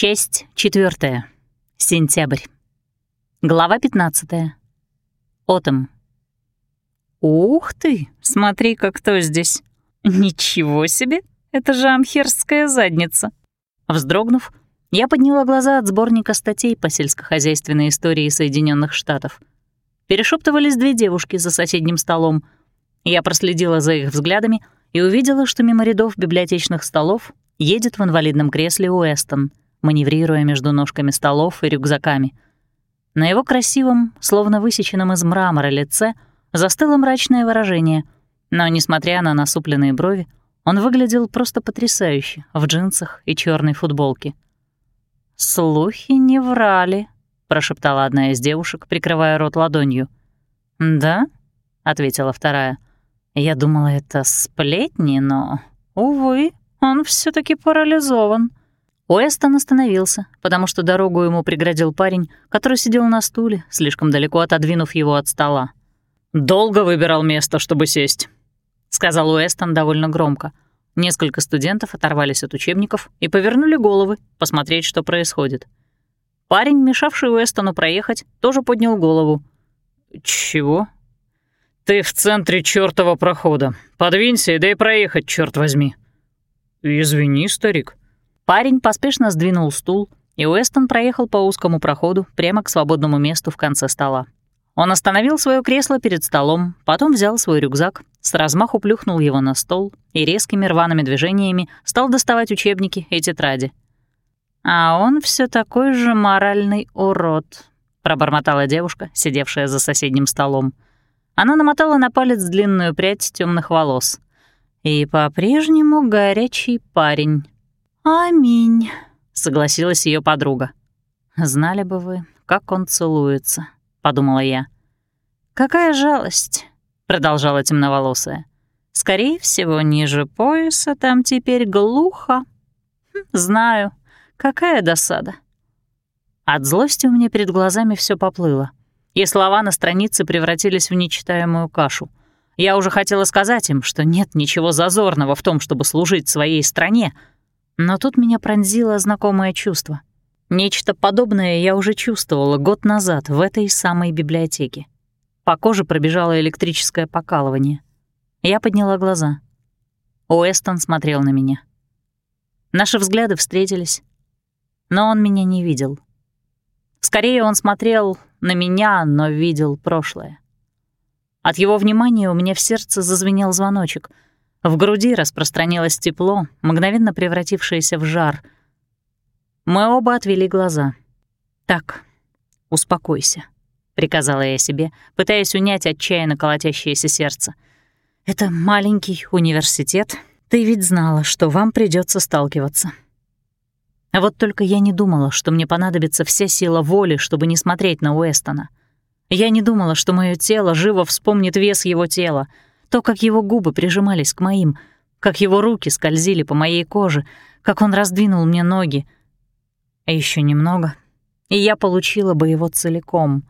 Часть четвертая. Сентябрь. Глава 15. Отом. «Ух ты! Смотри-ка, кто здесь! Ничего себе! Это же амхерская задница!» Вздрогнув, я подняла глаза от сборника статей по сельскохозяйственной истории Соединенных Штатов. Перешептывались две девушки за соседним столом. Я проследила за их взглядами и увидела, что мимо рядов библиотечных столов едет в инвалидном кресле Уэстон, маневрируя между ножками столов и рюкзаками. На его красивом, словно высеченном из мрамора лице застыло мрачное выражение, но, несмотря на насупленные брови, он выглядел просто потрясающе в джинсах и черной футболке. «Слухи не врали», — прошептала одна из девушек, прикрывая рот ладонью. «Да?» — ответила вторая. «Я думала, это сплетни, но, увы, он все таки парализован». Уэстон остановился, потому что дорогу ему преградил парень, который сидел на стуле, слишком далеко отодвинув его от стола. «Долго выбирал место, чтобы сесть», — сказал Уэстон довольно громко. Несколько студентов оторвались от учебников и повернули головы, посмотреть, что происходит. Парень, мешавший Уэстону проехать, тоже поднял голову. «Чего?» «Ты в центре чёртова прохода. Подвинься и дай проехать, чёрт возьми». «Извини, старик». Парень поспешно сдвинул стул, и Уэстон проехал по узкому проходу прямо к свободному месту в конце стола. Он остановил свое кресло перед столом, потом взял свой рюкзак, с размаху плюхнул его на стол и резкими рваными движениями стал доставать учебники и тетради. «А он все такой же моральный урод», — пробормотала девушка, сидевшая за соседним столом. Она намотала на палец длинную прядь темных волос. «И по-прежнему горячий парень». «Аминь», — согласилась ее подруга. «Знали бы вы, как он целуется», — подумала я. «Какая жалость», — продолжала темноволосая. «Скорее всего, ниже пояса там теперь глухо. Хм, знаю, какая досада». От злости у меня перед глазами все поплыло, и слова на странице превратились в нечитаемую кашу. Я уже хотела сказать им, что нет ничего зазорного в том, чтобы служить своей стране, но тут меня пронзило знакомое чувство. Нечто подобное я уже чувствовала год назад в этой самой библиотеке. По коже пробежало электрическое покалывание. Я подняла глаза. Уэстон смотрел на меня. Наши взгляды встретились, но он меня не видел. Скорее, он смотрел на меня, но видел прошлое. От его внимания у меня в сердце зазвенел звоночек. В груди распространилось тепло, мгновенно превратившееся в жар — мы оба отвели глаза. «Так, успокойся», — приказала я себе, пытаясь унять отчаянно колотящееся сердце. «Это маленький университет. Ты ведь знала, что вам придется сталкиваться». Вот только я не думала, что мне понадобится вся сила воли, чтобы не смотреть на Уэстона. Я не думала, что мое тело живо вспомнит вес его тела, то, как его губы прижимались к моим, как его руки скользили по моей коже, как он раздвинул мне ноги, а еще немного, и я получила бы его целиком.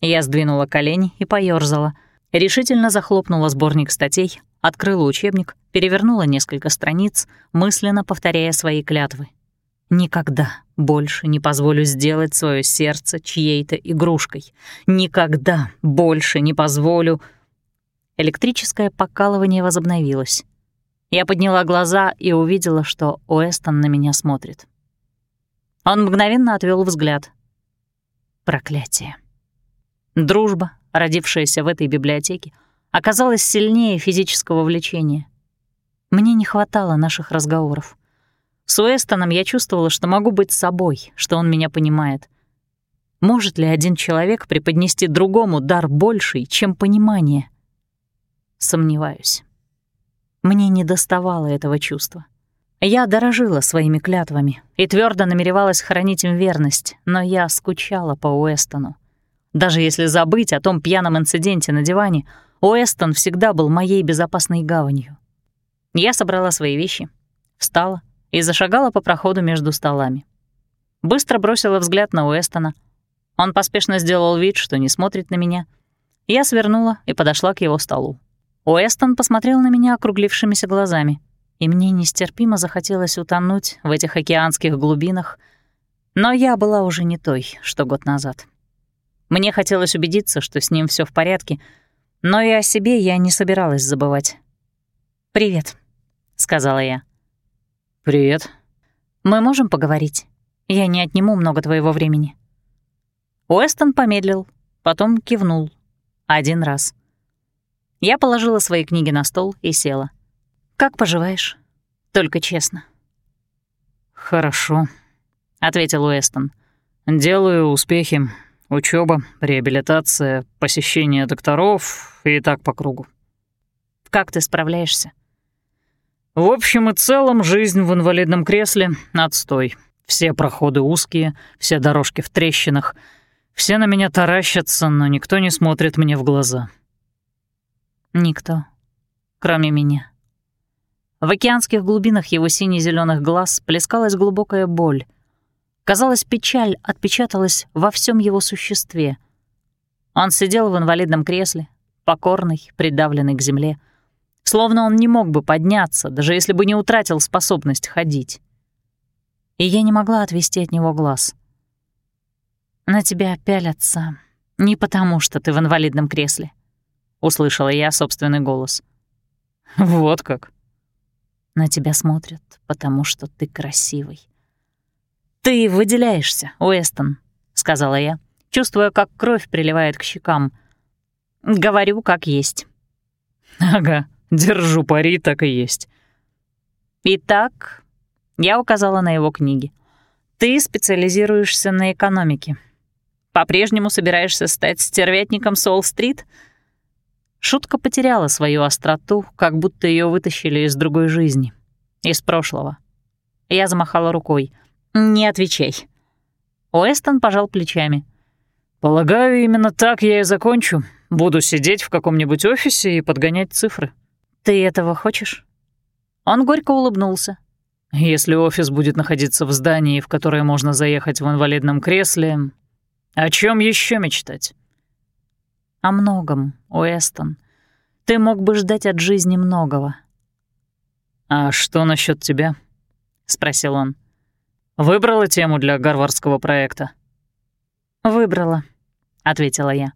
Я сдвинула колени и поёрзала, решительно захлопнула сборник статей, открыла учебник, перевернула несколько страниц, мысленно повторяя свои клятвы. Никогда больше не позволю сделать свое сердце чьей-то игрушкой. Никогда больше не позволю... Электрическое покалывание возобновилось. Я подняла глаза и увидела, что Уэстон на меня смотрит. Он мгновенно отвел взгляд. Проклятие. Дружба, родившаяся в этой библиотеке, оказалась сильнее физического влечения. Мне не хватало наших разговоров. С Уэстоном я чувствовала, что могу быть собой, что он меня понимает. Может ли один человек преподнести другому дар больший, чем понимание? Сомневаюсь. Мне не доставало этого чувства. Я дорожила своими клятвами и твердо намеревалась хранить им верность, но я скучала по Уэстону. Даже если забыть о том пьяном инциденте на диване, Уэстон всегда был моей безопасной гаванью. Я собрала свои вещи, встала и зашагала по проходу между столами. Быстро бросила взгляд на Уэстона. Он поспешно сделал вид, что не смотрит на меня. Я свернула и подошла к его столу. Уэстон посмотрел на меня округлившимися глазами — и мне нестерпимо захотелось утонуть в этих океанских глубинах, но я была уже не той, что год назад. Мне хотелось убедиться, что с ним все в порядке, но и о себе я не собиралась забывать. «Привет», — сказала я. «Привет». «Мы можем поговорить? Я не отниму много твоего времени». Уэстон помедлил, потом кивнул. Один раз. Я положила свои книги на стол и села. «Как поживаешь? Только честно». «Хорошо», — ответил Уэстон. «Делаю успехи. Учеба, реабилитация, посещение докторов и так по кругу». «Как ты справляешься?» «В общем и целом, жизнь в инвалидном кресле — отстой. Все проходы узкие, все дорожки в трещинах. Все на меня таращатся, но никто не смотрит мне в глаза». «Никто, кроме меня». В океанских глубинах его сине зеленых глаз плескалась глубокая боль. Казалось, печаль отпечаталась во всем его существе. Он сидел в инвалидном кресле, покорный, придавленный к земле, словно он не мог бы подняться, даже если бы не утратил способность ходить. И я не могла отвести от него глаз. «На тебя пялятся не потому, что ты в инвалидном кресле», — услышала я собственный голос. «Вот как», на тебя смотрят, потому что ты красивый. «Ты выделяешься, Уэстон», — сказала я, чувствуя, как кровь приливает к щекам. «Говорю, как есть». «Ага, держу пари, так и есть». «Итак», — я указала на его книги, «ты специализируешься на экономике. По-прежнему собираешься стать стервятником Сол-стрит?» Шутка потеряла свою остроту, как будто ее вытащили из другой жизни, из прошлого. Я замахала рукой. «Не отвечай». Уэстон пожал плечами. «Полагаю, именно так я и закончу. Буду сидеть в каком-нибудь офисе и подгонять цифры». «Ты этого хочешь?» Он горько улыбнулся. «Если офис будет находиться в здании, в которое можно заехать в инвалидном кресле, о чем еще мечтать?» О многом, Уэстон. Ты мог бы ждать от жизни многого». «А что насчет тебя?» — спросил он. «Выбрала тему для гарвардского проекта?» «Выбрала», — ответила я.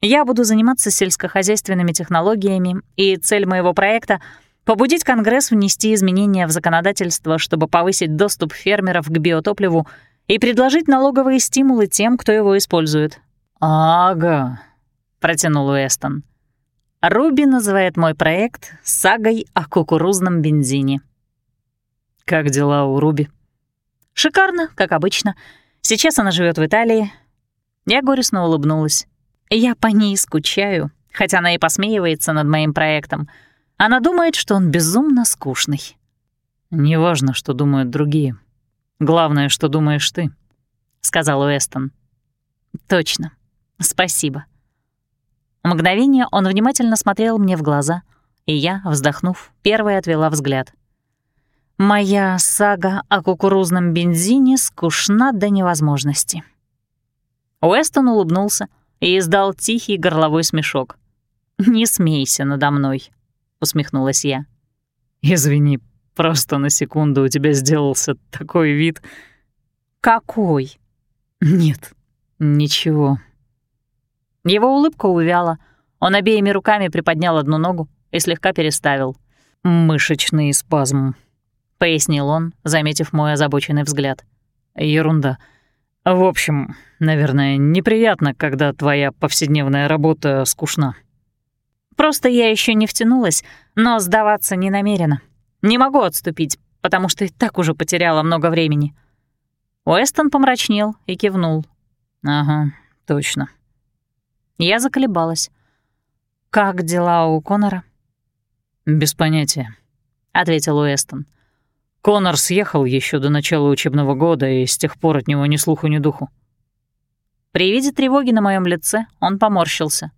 «Я буду заниматься сельскохозяйственными технологиями, и цель моего проекта — побудить Конгресс внести изменения в законодательство, чтобы повысить доступ фермеров к биотопливу и предложить налоговые стимулы тем, кто его использует». «Ага», — протянул Уэстон. «Руби называет мой проект сагой о кукурузном бензине». «Как дела у Руби?» «Шикарно, как обычно. Сейчас она живет в Италии». Я горестно улыбнулась. «Я по ней скучаю, хотя она и посмеивается над моим проектом. Она думает, что он безумно скучный». «Неважно, что думают другие. Главное, что думаешь ты», — сказал Уэстон. «Точно. Спасибо». Мгновение он внимательно смотрел мне в глаза, и я, вздохнув, первой отвела взгляд. «Моя сага о кукурузном бензине скучна до невозможности». Уэстон улыбнулся и издал тихий горловой смешок. «Не смейся надо мной», — усмехнулась я. «Извини, просто на секунду у тебя сделался такой вид». «Какой?» «Нет, ничего». Его улыбка увяла. Он обеими руками приподнял одну ногу и слегка переставил. «Мышечный спазм», — пояснил он, заметив мой озабоченный взгляд. «Ерунда. В общем, наверное, неприятно, когда твоя повседневная работа скучна». «Просто я еще не втянулась, но сдаваться не намерена. Не могу отступить, потому что и так уже потеряла много времени». Уэстон помрачнел и кивнул. «Ага, точно. Я заколебалась. «Как дела у Конора?» «Без понятия», — ответил Уэстон. «Конор съехал еще до начала учебного года, и с тех пор от него ни слуху, ни духу». При виде тревоги на моем лице он поморщился.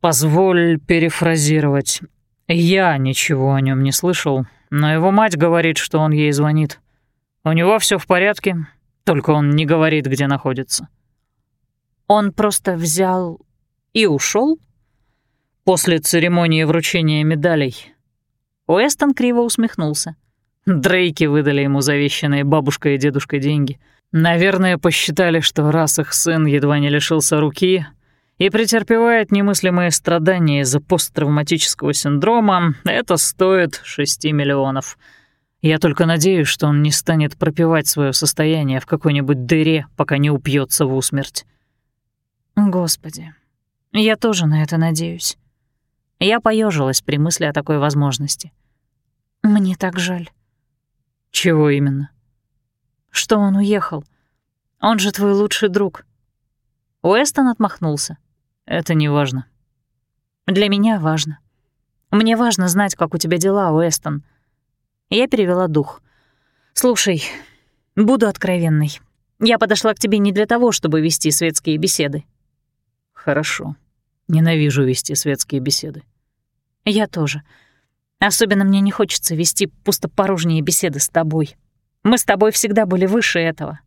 «Позволь перефразировать. Я ничего о нем не слышал, но его мать говорит, что он ей звонит. У него все в порядке, только он не говорит, где находится». Он просто взял и ушел? После церемонии вручения медалей. Уэстон криво усмехнулся. Дрейки выдали ему завещанные бабушкой и дедушкой деньги. Наверное, посчитали, что раз их сын едва не лишился руки и претерпевает немыслимые страдания из-за посттравматического синдрома, это стоит 6 миллионов. Я только надеюсь, что он не станет пропивать свое состояние в какой-нибудь дыре, пока не упьется в усмерть. Господи, я тоже на это надеюсь. Я поежилась при мысли о такой возможности. Мне так жаль. Чего именно? Что он уехал. Он же твой лучший друг. Уэстон отмахнулся. Это не важно. Для меня важно. Мне важно знать, как у тебя дела, Уэстон. Я перевела дух. Слушай, буду откровенной. Я подошла к тебе не для того, чтобы вести светские беседы. Хорошо. Ненавижу вести светские беседы. Я тоже. Особенно мне не хочется вести пустопорожние беседы с тобой. Мы с тобой всегда были выше этого».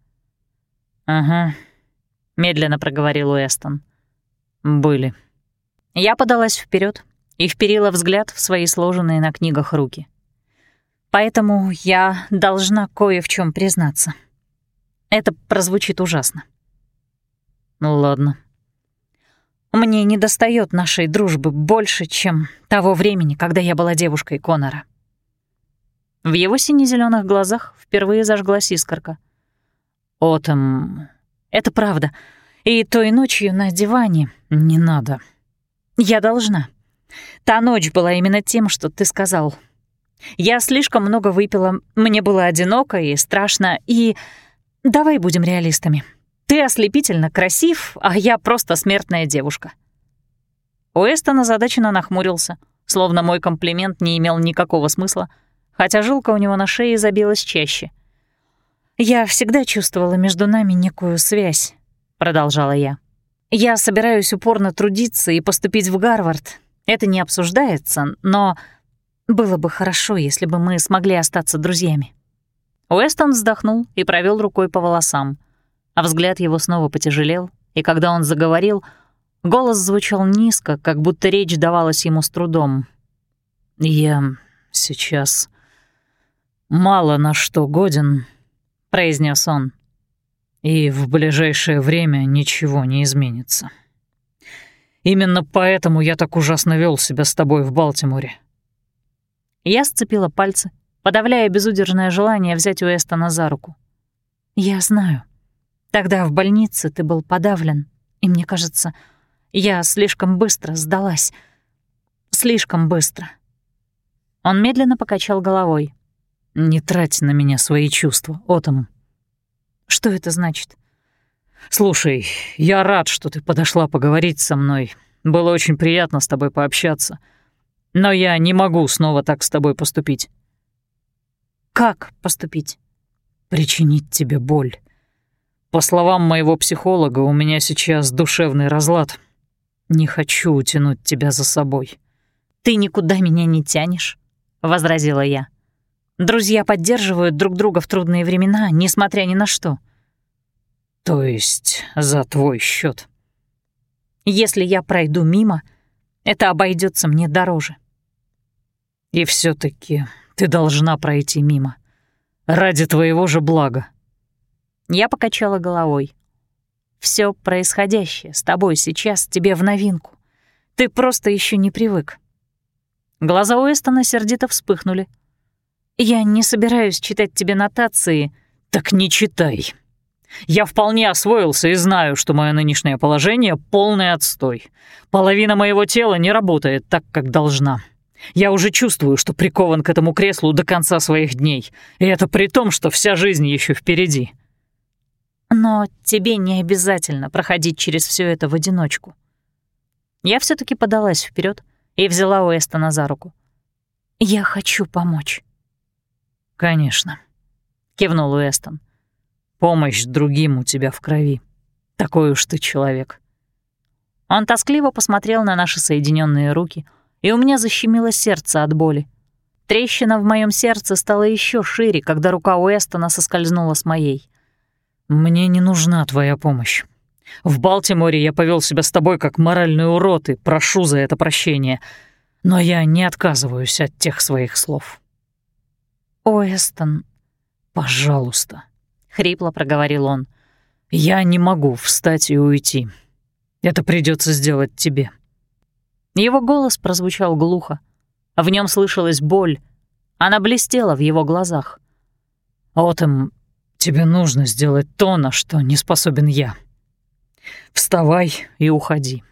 «Ага», — медленно проговорил Уэстон. «Были». Я подалась вперед и вперила взгляд в свои сложенные на книгах руки. Поэтому я должна кое в чем признаться. Это прозвучит ужасно. Ну ладно. Мне недостает нашей дружбы больше, чем того времени, когда я была девушкой Конора. В его сине-зелёных глазах впервые зажглась искорка. «Отом...» «Это правда. И той ночью на диване не надо. Я должна. Та ночь была именно тем, что ты сказал. Я слишком много выпила, мне было одиноко и страшно, и... Давай будем реалистами. Ты ослепительно красив, а я просто смертная девушка». Уэстон озадаченно нахмурился, словно мой комплимент не имел никакого смысла, хотя жилка у него на шее забилась чаще. «Я всегда чувствовала между нами некую связь», — продолжала я. «Я собираюсь упорно трудиться и поступить в Гарвард. Это не обсуждается, но было бы хорошо, если бы мы смогли остаться друзьями». Уэстон вздохнул и провел рукой по волосам а взгляд его снова потяжелел, и когда он заговорил, голос звучал низко, как будто речь давалась ему с трудом. «Я сейчас мало на что годен», — произнес он, «и в ближайшее время ничего не изменится. Именно поэтому я так ужасно вел себя с тобой в Балтиморе». Я сцепила пальцы, подавляя безудержное желание взять Уэстона за руку. «Я знаю», Тогда в больнице ты был подавлен, и мне кажется, я слишком быстро сдалась. Слишком быстро. Он медленно покачал головой. «Не трать на меня свои чувства, Отом». «Что это значит?» «Слушай, я рад, что ты подошла поговорить со мной. Было очень приятно с тобой пообщаться. Но я не могу снова так с тобой поступить». «Как поступить?» «Причинить тебе боль. По словам моего психолога, у меня сейчас душевный разлад. Не хочу утянуть тебя за собой. Ты никуда меня не тянешь, возразила я. Друзья поддерживают друг друга в трудные времена, несмотря ни на что. То есть за твой счет. Если я пройду мимо, это обойдется мне дороже. И все таки ты должна пройти мимо. Ради твоего же блага. Я покачала головой. Все происходящее с тобой сейчас тебе в новинку. Ты просто еще не привык». Глаза Уэстона сердито вспыхнули. «Я не собираюсь читать тебе нотации». «Так не читай. Я вполне освоился и знаю, что мое нынешнее положение — полный отстой. Половина моего тела не работает так, как должна. Я уже чувствую, что прикован к этому креслу до конца своих дней, и это при том, что вся жизнь еще впереди. Но тебе не обязательно проходить через все это в одиночку. Я все таки подалась вперед и взяла Уэстона за руку. «Я хочу помочь». «Конечно», — кивнул Уэстон. «Помощь другим у тебя в крови. Такой уж ты человек». Он тоскливо посмотрел на наши соединенные руки, и у меня защемило сердце от боли. Трещина в моем сердце стала еще шире, когда рука Уэстона соскользнула с моей. «Мне не нужна твоя помощь. В Балтиморе я повел себя с тобой как моральный урод и прошу за это прощения. но я не отказываюсь от тех своих слов. «О, Эстон, пожалуйста», — хрипло проговорил он. «Я не могу встать и уйти. Это придется сделать тебе». Его голос прозвучал глухо. В нем слышалась боль. Она блестела в его глазах. «Отом, тебе нужно сделать то, на что не способен я. Вставай и уходи».